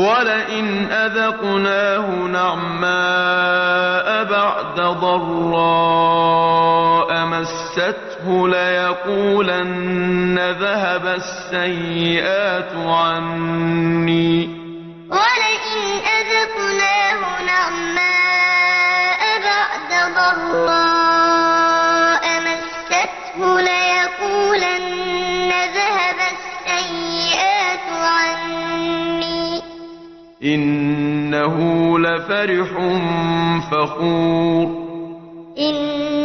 ولئن أذقناه نعماء بعد ضراء مسته ليقولن ذهب السيئات عني ولئن أذقناه نعماء بعد ضراء إنه لفرح فخور. لفرح